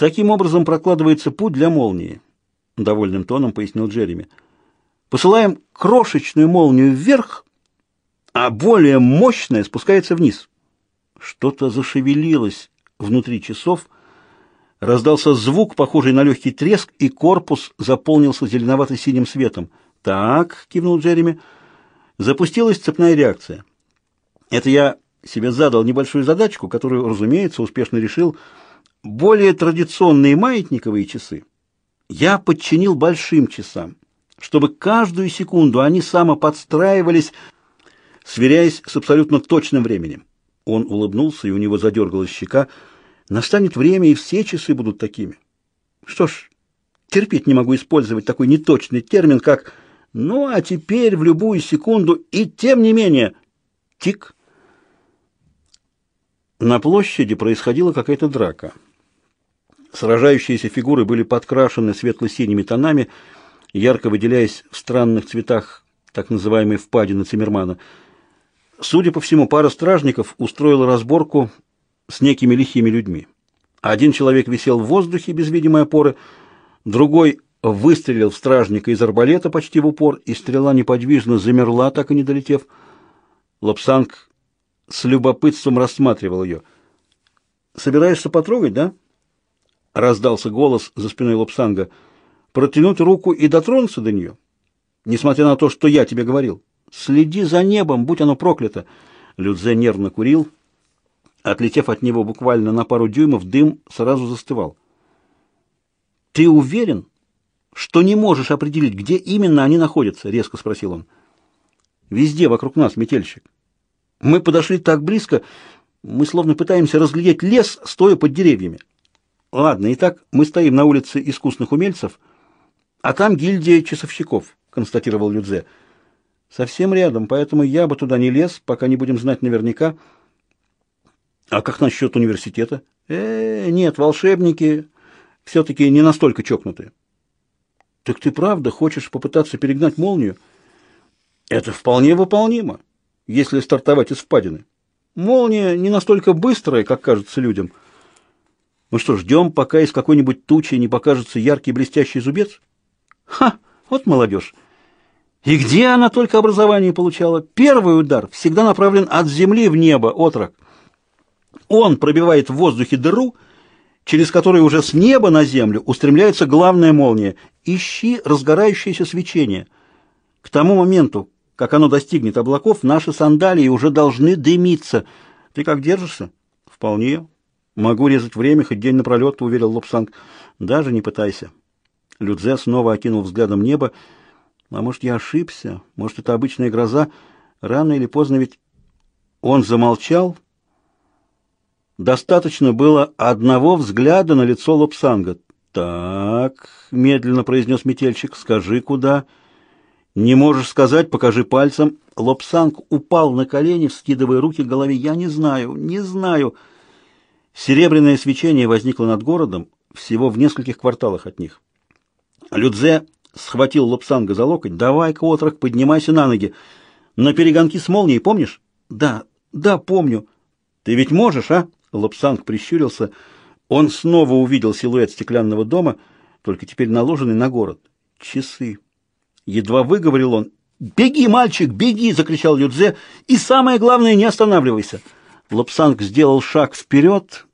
Таким образом прокладывается путь для молнии, довольным тоном пояснил Джереми. Посылаем крошечную молнию вверх, а более мощная спускается вниз. Что-то зашевелилось внутри часов, раздался звук, похожий на легкий треск, и корпус заполнился зеленовато-синим светом. «Так», — кивнул Джереми, — запустилась цепная реакция. Это я себе задал небольшую задачку, которую, разумеется, успешно решил. Более традиционные маятниковые часы я подчинил большим часам, чтобы каждую секунду они самоподстраивались, сверяясь с абсолютно точным временем. Он улыбнулся, и у него задергалась щека. Настанет время, и все часы будут такими. Что ж, терпеть не могу использовать такой неточный термин, как «ну, а теперь в любую секунду» и тем не менее «тик». На площади происходила какая-то драка. Сражающиеся фигуры были подкрашены светло-синими тонами, ярко выделяясь в странных цветах так называемой впадины Циммермана. Судя по всему, пара стражников устроила разборку с некими лихими людьми. Один человек висел в воздухе без видимой опоры, другой выстрелил в стражника из арбалета почти в упор, и стрела неподвижно замерла, так и не долетев. Лапсанг с любопытством рассматривал ее. «Собираешься потрогать, да?» Раздался голос за спиной Лапсанга. «Протянуть руку и дотронуться до нее? Несмотря на то, что я тебе говорил. Следи за небом, будь оно проклято!» Людзе нервно курил. Отлетев от него буквально на пару дюймов, дым сразу застывал. «Ты уверен, что не можешь определить, где именно они находятся?» — резко спросил он. «Везде вокруг нас метельщик. Мы подошли так близко, мы словно пытаемся разглядеть лес, стоя под деревьями. Ладно, итак, мы стоим на улице искусных умельцев, а там гильдия часовщиков, констатировал Людзе. Совсем рядом, поэтому я бы туда не лез, пока не будем знать наверняка. А как насчет университета? Э, -э нет, волшебники все-таки не настолько чокнутые. Так ты правда хочешь попытаться перегнать молнию? Это вполне выполнимо если стартовать из впадины. Молния не настолько быстрая, как кажется людям. Мы что, ждем, пока из какой-нибудь тучи не покажется яркий блестящий зубец? Ха! Вот молодежь! И где она только образование получала? Первый удар всегда направлен от земли в небо, отрок. Он пробивает в воздухе дыру, через которую уже с неба на землю устремляется главная молния. Ищи разгорающееся свечение. К тому моменту, как оно достигнет облаков, наши сандалии уже должны дымиться. Ты как держишься? Вполне. Могу резать время, хоть день напролет, уверил Лобсанг. Даже не пытайся. Людзе снова окинул взглядом небо. А может, я ошибся? Может, это обычная гроза? Рано или поздно ведь... Он замолчал. Достаточно было одного взгляда на лицо Лобсанга. «Так», — медленно произнес метельщик, — «скажи, куда?» «Не можешь сказать, покажи пальцем». Лобсанг упал на колени, вскидывая руки к голове. «Я не знаю, не знаю». Серебряное свечение возникло над городом, всего в нескольких кварталах от них. Людзе схватил Лобсанга за локоть. «Давай-ка, поднимайся на ноги. На перегонки с молнией, помнишь?» «Да, да, помню». «Ты ведь можешь, а?» Лобсанг прищурился. Он снова увидел силуэт стеклянного дома, только теперь наложенный на город. «Часы». Едва выговорил он. «Беги, мальчик, беги!» — закричал Юдзе. «И самое главное, не останавливайся!» Лапсанг сделал шаг вперед,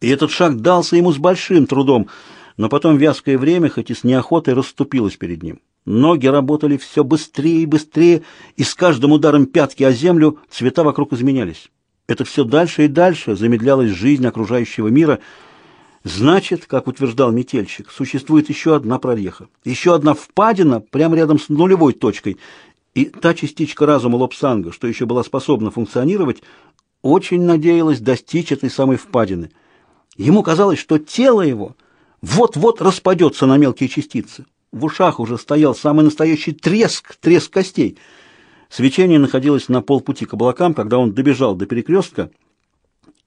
и этот шаг дался ему с большим трудом, но потом вязкое время, хоть и с неохотой, расступилось перед ним. Ноги работали все быстрее и быстрее, и с каждым ударом пятки о землю цвета вокруг изменялись. Это все дальше и дальше замедлялась жизнь окружающего мира — Значит, как утверждал метельщик, существует еще одна прореха, еще одна впадина прямо рядом с нулевой точкой, и та частичка разума Лобсанга, что еще была способна функционировать, очень надеялась достичь этой самой впадины. Ему казалось, что тело его вот-вот распадется на мелкие частицы. В ушах уже стоял самый настоящий треск, треск костей. Свечение находилось на полпути к облакам, когда он добежал до перекрестка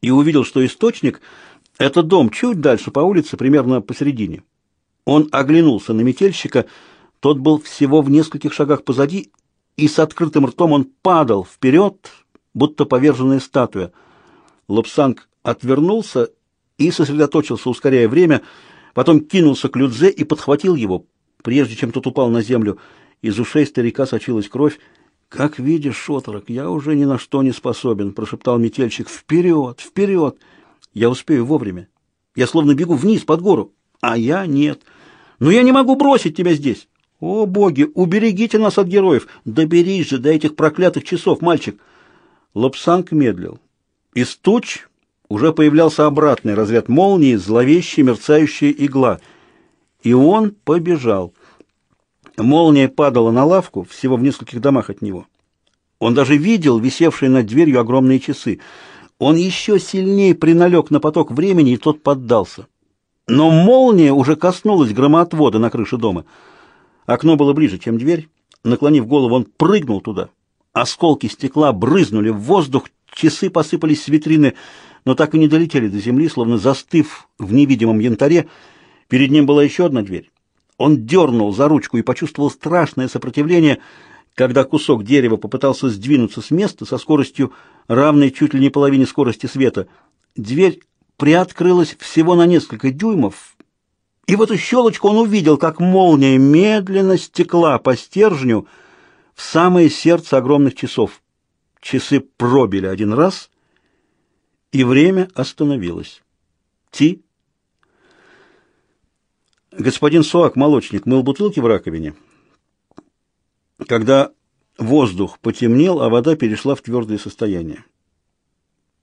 и увидел, что источник — это дом чуть дальше по улице, примерно посередине. Он оглянулся на метельщика, тот был всего в нескольких шагах позади, и с открытым ртом он падал вперед, будто поверженная статуя. Лобсанг отвернулся и сосредоточился, ускоряя время, потом кинулся к Людзе и подхватил его, прежде чем тот упал на землю. Из ушей старика сочилась кровь. «Как видишь, отрок, я уже ни на что не способен», — прошептал метельщик. «Вперед, вперед! Я успею вовремя. Я словно бегу вниз, под гору. А я нет. Но я не могу бросить тебя здесь. О, боги, уберегите нас от героев. Доберись же до этих проклятых часов, мальчик». Лобсанг медлил. Из туч уже появлялся обратный разряд молнии, зловещая мерцающая игла. И он побежал. Молния падала на лавку всего в нескольких домах от него. Он даже видел висевшие над дверью огромные часы. Он еще сильнее приналег на поток времени, и тот поддался. Но молния уже коснулась громоотвода на крыше дома. Окно было ближе, чем дверь. Наклонив голову, он прыгнул туда. Осколки стекла брызнули в воздух, часы посыпались с витрины, но так и не долетели до земли, словно застыв в невидимом янтаре. Перед ним была еще одна дверь. Он дернул за ручку и почувствовал страшное сопротивление, когда кусок дерева попытался сдвинуться с места со скоростью, равной чуть ли не половине скорости света. Дверь приоткрылась всего на несколько дюймов, и в эту щелочку он увидел, как молния медленно стекла по стержню в самое сердце огромных часов. Часы пробили один раз, и время остановилось. Ти Господин Суак, молочник, мыл бутылки в раковине. Когда воздух потемнел, а вода перешла в твердое состояние.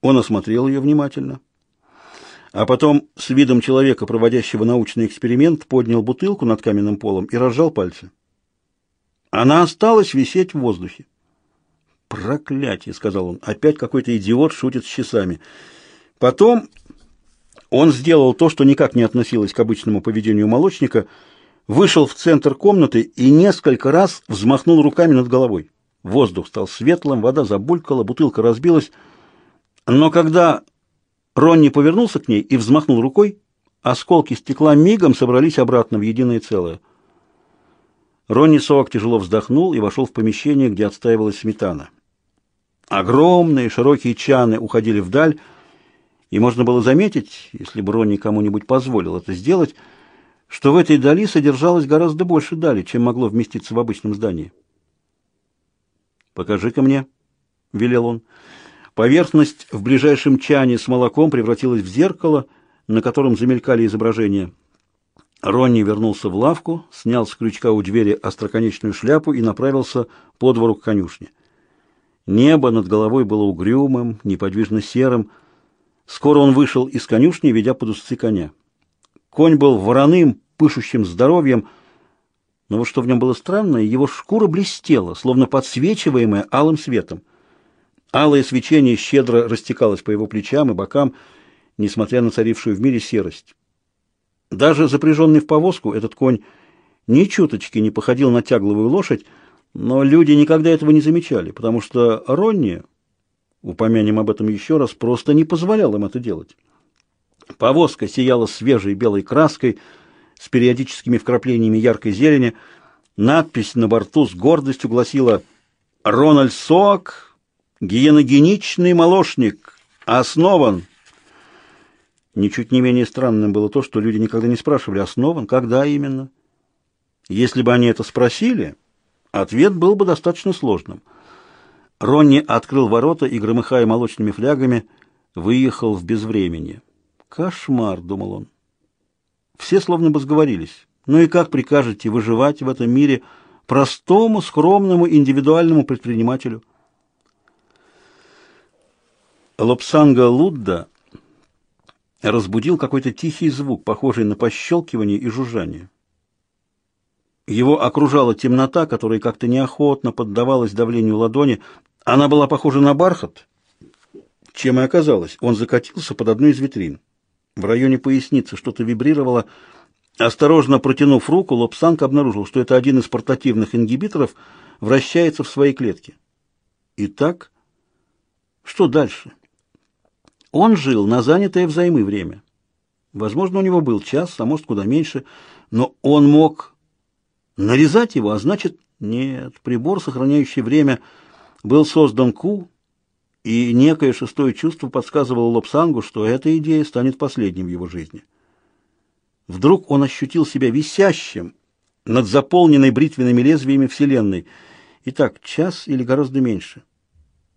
Он осмотрел ее внимательно, а потом с видом человека, проводящего научный эксперимент, поднял бутылку над каменным полом и разжал пальцы. Она осталась висеть в воздухе. «Проклятие!» — сказал он. «Опять какой-то идиот шутит с часами». Потом он сделал то, что никак не относилось к обычному поведению молочника, вышел в центр комнаты и несколько раз взмахнул руками над головой. Воздух стал светлым, вода забулькала, бутылка разбилась. Но когда Ронни повернулся к ней и взмахнул рукой, осколки стекла мигом собрались обратно в единое целое. Ронни Соак тяжело вздохнул и вошел в помещение, где отстаивалась сметана. Огромные широкие чаны уходили вдаль, и можно было заметить, если бы Ронни кому-нибудь позволил это сделать, что в этой дали содержалось гораздо больше дали, чем могло вместиться в обычном здании. «Покажи-ка мне», — велел он. Поверхность в ближайшем чане с молоком превратилась в зеркало, на котором замелькали изображения. Ронни вернулся в лавку, снял с крючка у двери остроконечную шляпу и направился по двору к конюшне. Небо над головой было угрюмым, неподвижно серым, Скоро он вышел из конюшни, ведя под узцы коня. Конь был вороным, пышущим здоровьем, но вот что в нем было странное, его шкура блестела, словно подсвечиваемая алым светом. Алое свечение щедро растекалось по его плечам и бокам, несмотря на царившую в мире серость. Даже запряженный в повозку, этот конь ни чуточки не походил на тягловую лошадь, но люди никогда этого не замечали, потому что Ронни упомянем об этом еще раз, просто не позволял им это делать. Повозка сияла свежей белой краской с периодическими вкраплениями яркой зелени. Надпись на борту с гордостью гласила «Рональд Соак, гиеногеничный молочник, основан». Ничуть не менее странным было то, что люди никогда не спрашивали, основан, когда именно. Если бы они это спросили, ответ был бы достаточно сложным – Ронни открыл ворота и, громыхая молочными флягами, выехал в безвременье. «Кошмар!» — думал он. Все словно бы сговорились. «Ну и как прикажете выживать в этом мире простому, скромному, индивидуальному предпринимателю?» Лопсанга Лудда разбудил какой-то тихий звук, похожий на пощелкивание и жужжание. Его окружала темнота, которая как-то неохотно поддавалась давлению ладони, она была похожа на бархат, чем и оказалось. Он закатился под одну из витрин. В районе поясницы что-то вибрировало. Осторожно протянув руку, Лобсанг обнаружил, что это один из портативных ингибиторов вращается в своей клетке. Итак, что дальше? Он жил на занятое взаймы время. Возможно, у него был час, а может, куда меньше, но он мог нарезать его, а значит, нет, прибор, сохраняющий время – был создан Ку, и некое шестое чувство подсказывало Лобсангу, что эта идея станет последним в его жизни. Вдруг он ощутил себя висящим над заполненной бритвенными лезвиями Вселенной. Итак, час или гораздо меньше.